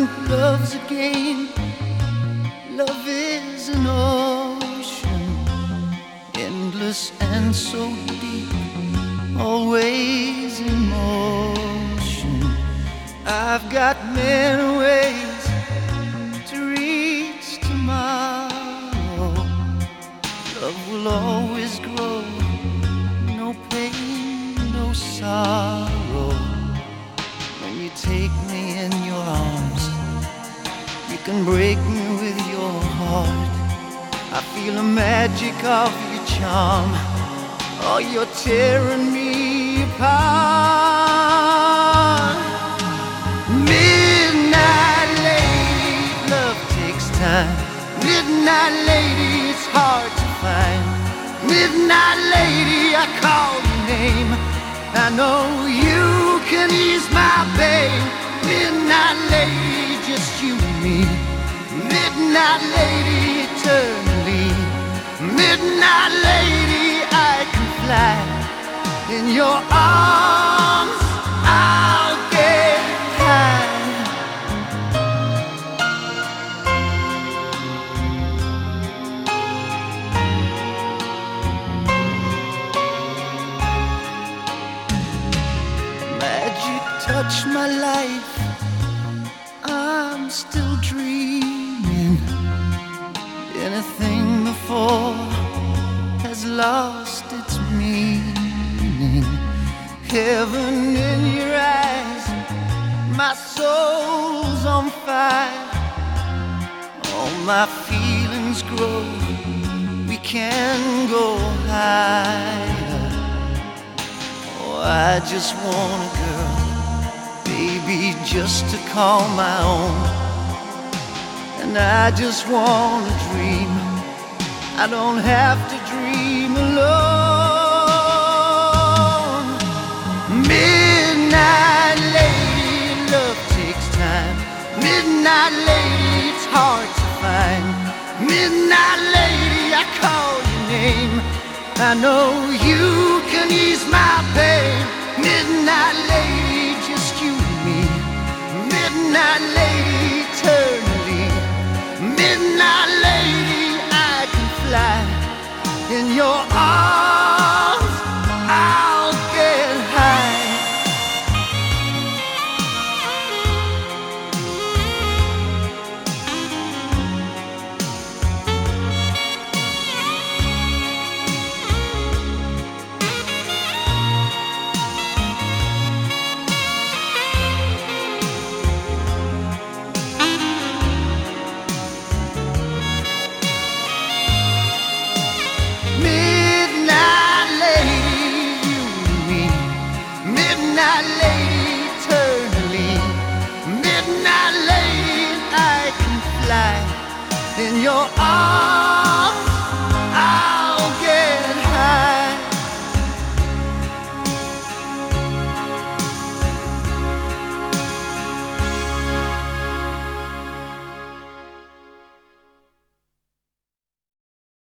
love's a game. Love is an ocean, endless and so deep, always in motion. I've got many ways to reach tomorrow. Love will always grow, no pain, no sorrow. You take me in your arms, you can break me with your heart. I feel the magic of your charm. Oh, you're tearing me apart. Midnight lady, love takes time. Midnight lady, it's hard to find. Midnight lady, I call your name. I know you can ease my pain. Midnight lady, just you and me. Midnight lady, eternally. Midnight lady, I can fly in your arms. Touch my life. I'm still dreaming. Anything before has lost its meaning. Heaven in your eyes, my soul's on fire. All my feelings grow. We can go higher. Oh, I just want a girl, just to call my own. And I just want to dream. I don't have to dream alone. Midnight lady, love takes time. Midnight lady, it's hard to find. Midnight lady, I call your name. I know you can ease my pain. In your arms. Your arms.